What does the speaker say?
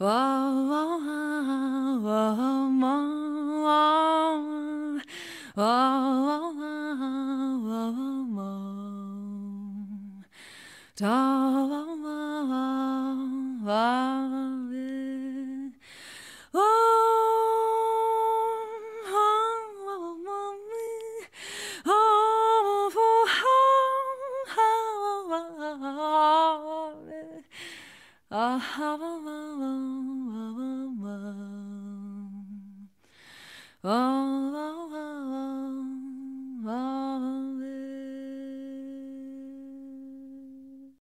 Da Oh,